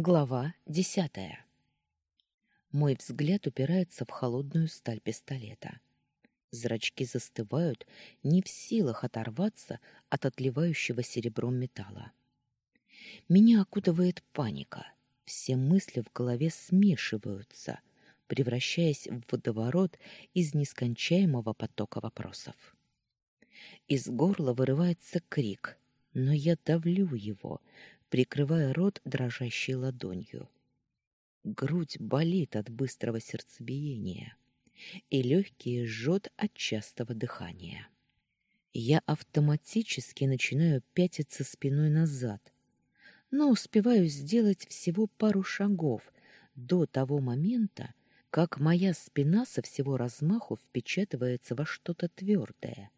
Глава десятая. Мой взгляд упирается в холодную сталь пистолета. Зрачки застывают, не в силах оторваться от отливающего серебром металла. Меня окутывает паника. Все мысли в голове смешиваются, превращаясь в водоворот из нескончаемого потока вопросов. Из горла вырывается крик, но я давлю его, прикрывая рот дрожащей ладонью. Грудь болит от быстрого сердцебиения, и легкие жжет от частого дыхания. Я автоматически начинаю пятиться спиной назад, но успеваю сделать всего пару шагов до того момента, как моя спина со всего размаху впечатывается во что-то твердое,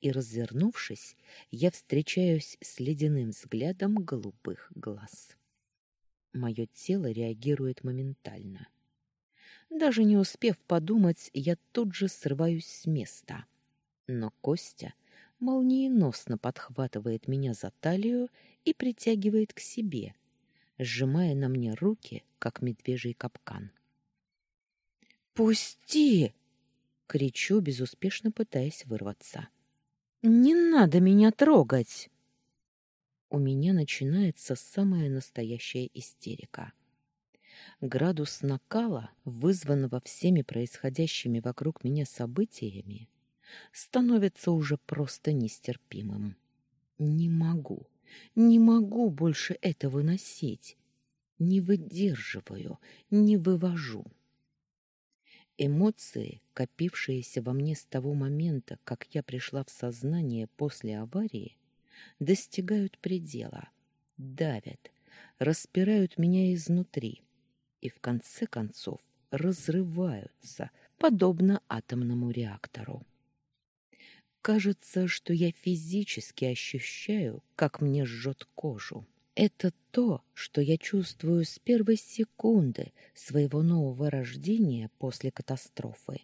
и, развернувшись, я встречаюсь с ледяным взглядом голубых глаз. Мое тело реагирует моментально. Даже не успев подумать, я тут же срываюсь с места. Но Костя молниеносно подхватывает меня за талию и притягивает к себе, сжимая на мне руки, как медвежий капкан. «Пусти!» — кричу, безуспешно пытаясь вырваться. Не надо меня трогать. У меня начинается самая настоящая истерика. Градус накала, вызванного всеми происходящими вокруг меня событиями, становится уже просто нестерпимым. Не могу, не могу больше это выносить. Не выдерживаю, не вывожу. Эмоции, копившиеся во мне с того момента, как я пришла в сознание после аварии, достигают предела, давят, распирают меня изнутри и в конце концов разрываются, подобно атомному реактору. Кажется, что я физически ощущаю, как мне жжет кожу. Это то, что я чувствую с первой секунды своего нового рождения после катастрофы.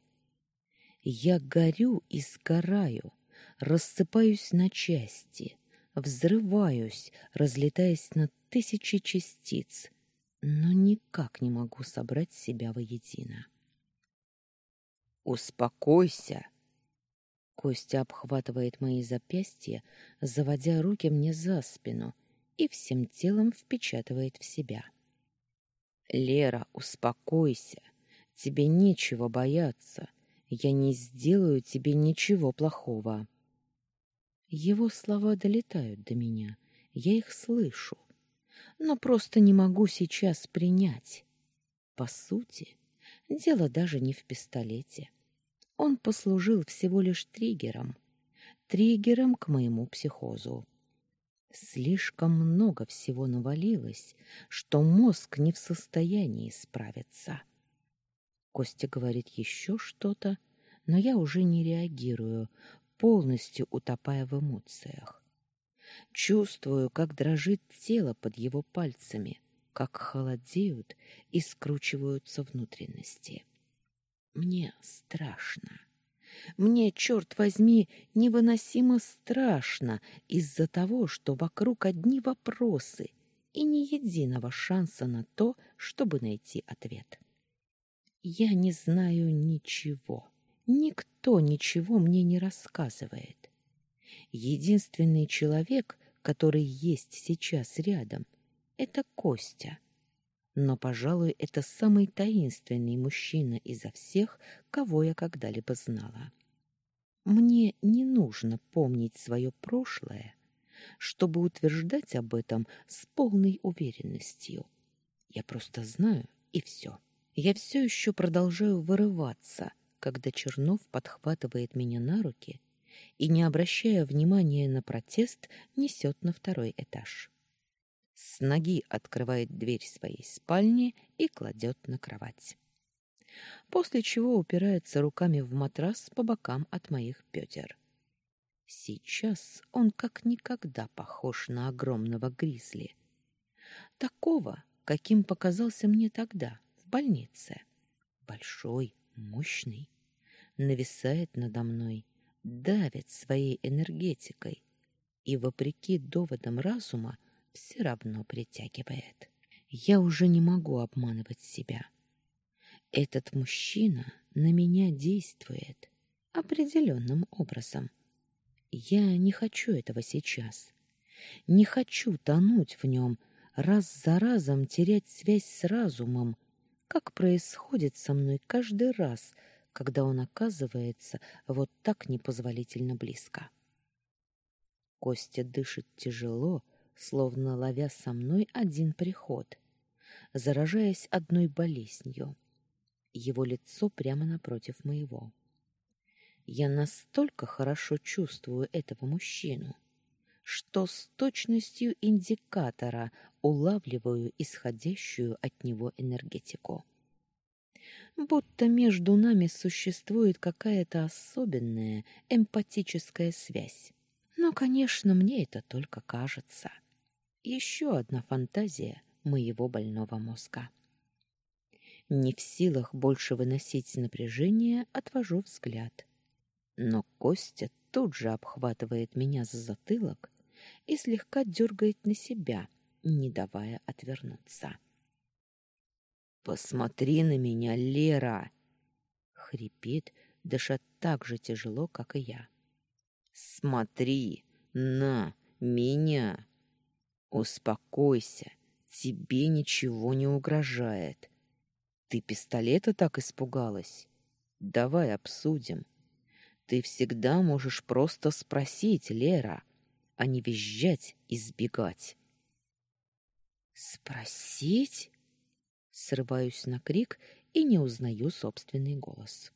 Я горю и сгораю, рассыпаюсь на части, взрываюсь, разлетаясь на тысячи частиц, но никак не могу собрать себя воедино. «Успокойся!» Костя обхватывает мои запястья, заводя руки мне за спину — и всем телом впечатывает в себя. «Лера, успокойся. Тебе нечего бояться. Я не сделаю тебе ничего плохого». Его слова долетают до меня. Я их слышу. Но просто не могу сейчас принять. По сути, дело даже не в пистолете. Он послужил всего лишь триггером. Триггером к моему психозу. Слишком много всего навалилось, что мозг не в состоянии справиться. Костя говорит еще что-то, но я уже не реагирую, полностью утопая в эмоциях. Чувствую, как дрожит тело под его пальцами, как холодеют и скручиваются внутренности. Мне страшно. Мне, черт возьми, невыносимо страшно из-за того, что вокруг одни вопросы и ни единого шанса на то, чтобы найти ответ. Я не знаю ничего. Никто ничего мне не рассказывает. Единственный человек, который есть сейчас рядом, это Костя. Но, пожалуй, это самый таинственный мужчина изо всех, кого я когда-либо знала. Мне не нужно помнить свое прошлое, чтобы утверждать об этом с полной уверенностью. Я просто знаю, и все. Я все еще продолжаю вырываться, когда Чернов подхватывает меня на руки и, не обращая внимания на протест, несет на второй этаж с ноги открывает дверь своей спальни и кладет на кровать. После чего упирается руками в матрас по бокам от моих бедер. Сейчас он как никогда похож на огромного гризли. Такого, каким показался мне тогда, в больнице. Большой, мощный, нависает надо мной, давит своей энергетикой и, вопреки доводам разума, все равно притягивает. Я уже не могу обманывать себя. Этот мужчина на меня действует определенным образом. Я не хочу этого сейчас. Не хочу тонуть в нем, раз за разом терять связь с разумом, как происходит со мной каждый раз, когда он оказывается вот так непозволительно близко. Костя дышит тяжело, словно ловя со мной один приход, заражаясь одной болезнью. Его лицо прямо напротив моего. Я настолько хорошо чувствую этого мужчину, что с точностью индикатора улавливаю исходящую от него энергетику. Будто между нами существует какая-то особенная эмпатическая связь. Но, конечно, мне это только кажется. Еще одна фантазия моего больного мозга. Не в силах больше выносить напряжение, отвожу взгляд. Но Костя тут же обхватывает меня за затылок и слегка дергает на себя, не давая отвернуться. «Посмотри на меня, Лера!» — хрипит, дыша так же тяжело, как и я. «Смотри на меня! Успокойся, тебе ничего не угрожает. Ты пистолета так испугалась? Давай обсудим. Ты всегда можешь просто спросить, Лера, а не визжать и сбегать. Спросить? Срываюсь на крик и не узнаю собственный голос.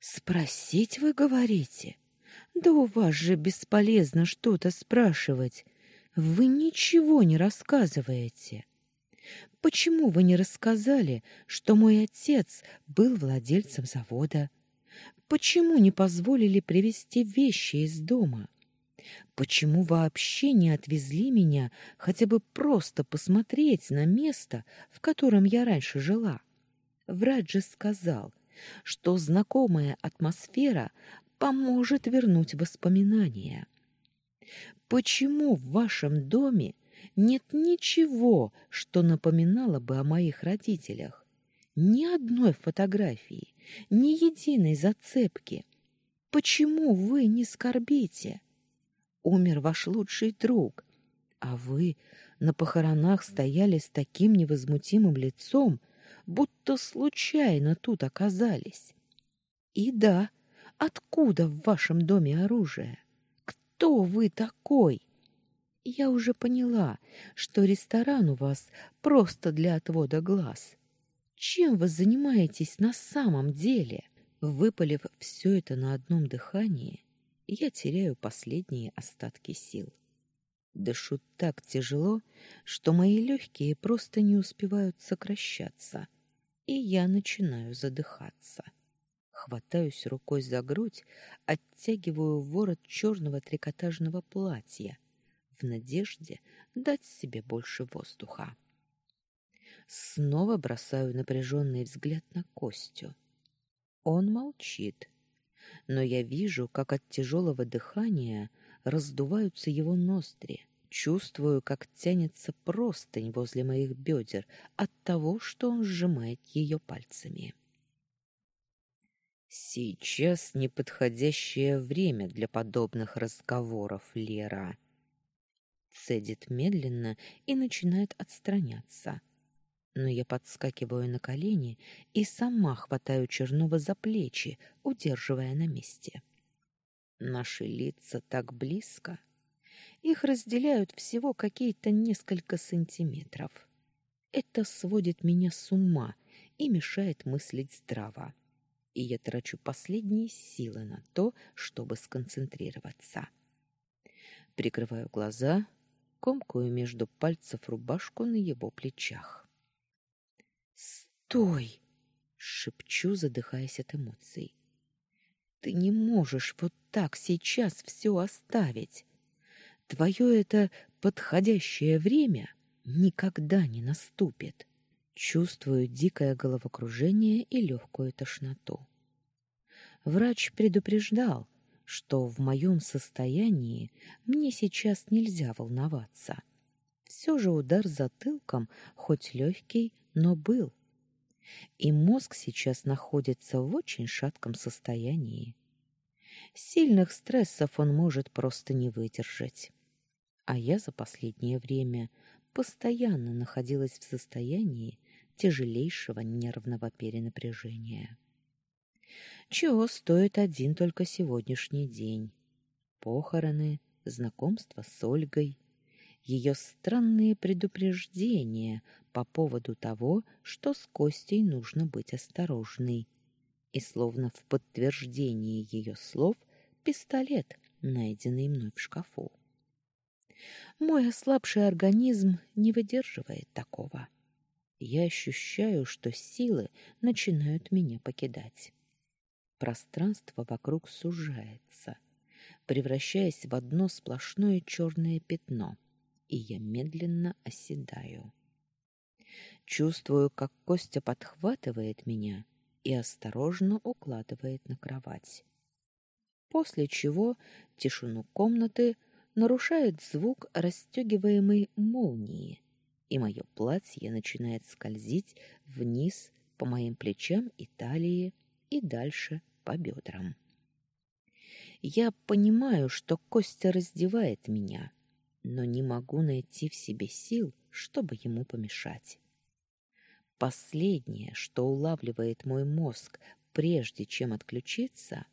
Спросить вы говорите? Да у вас же бесполезно что-то спрашивать. Вы ничего не рассказываете. Почему вы не рассказали, что мой отец был владельцем завода? Почему не позволили привезти вещи из дома? Почему вообще не отвезли меня хотя бы просто посмотреть на место, в котором я раньше жила? Врач же сказал, что знакомая атмосфера поможет вернуть воспоминания. Почему в вашем доме нет ничего, что напоминало бы о моих родителях? Ни одной фотографии, ни единой зацепки. Почему вы не скорбите? Умер ваш лучший друг, а вы на похоронах стояли с таким невозмутимым лицом, будто случайно тут оказались. И да, откуда в вашем доме оружие? Кто вы такой? Я уже поняла, что ресторан у вас просто для отвода глаз. Чем вы занимаетесь на самом деле? Выпалив все это на одном дыхании, я теряю последние остатки сил. Дышу так тяжело, что мои легкие просто не успевают сокращаться, и я начинаю задыхаться. Хватаюсь рукой за грудь, оттягиваю ворот черного трикотажного платья в надежде дать себе больше воздуха. Снова бросаю напряженный взгляд на Костю. Он молчит, но я вижу, как от тяжелого дыхания раздуваются его ноздри. Чувствую, как тянется простынь возле моих бедер от того, что он сжимает ее пальцами. Сейчас неподходящее время для подобных разговоров, Лера. Цедит медленно и начинает отстраняться но я подскакиваю на колени и сама хватаю Чернова за плечи, удерживая на месте. Наши лица так близко. Их разделяют всего какие-то несколько сантиметров. Это сводит меня с ума и мешает мыслить здраво. И я трачу последние силы на то, чтобы сконцентрироваться. Прикрываю глаза, комкую между пальцев рубашку на его плечах. «Стой!» — шепчу, задыхаясь от эмоций. «Ты не можешь вот так сейчас все оставить. Твое это подходящее время никогда не наступит». Чувствую дикое головокружение и легкую тошноту. Врач предупреждал, что в моем состоянии мне сейчас нельзя волноваться. Все же удар затылком, хоть легкий, но был. И мозг сейчас находится в очень шатком состоянии. Сильных стрессов он может просто не выдержать. А я за последнее время постоянно находилась в состоянии тяжелейшего нервного перенапряжения. Чего стоит один только сегодняшний день? Похороны, знакомство с Ольгой, ее странные предупреждения по поводу того, что с Костей нужно быть осторожной. И словно в подтверждение ее слов пистолет, найденный мной в шкафу. Мой ослабший организм не выдерживает такого. Я ощущаю, что силы начинают меня покидать. Пространство вокруг сужается, превращаясь в одно сплошное черное пятно, и я медленно оседаю. Чувствую, как Костя подхватывает меня и осторожно укладывает на кровать. После чего тишину комнаты нарушает звук расстегиваемой молнии, и мое платье начинает скользить вниз по моим плечам и талии и дальше по бедрам. Я понимаю, что Костя раздевает меня, но не могу найти в себе сил, чтобы ему помешать. Последнее, что улавливает мой мозг, прежде чем отключиться,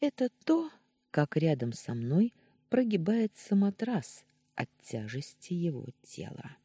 это то, как рядом со мной прогибается матрас от тяжести его тела.